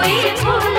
कोई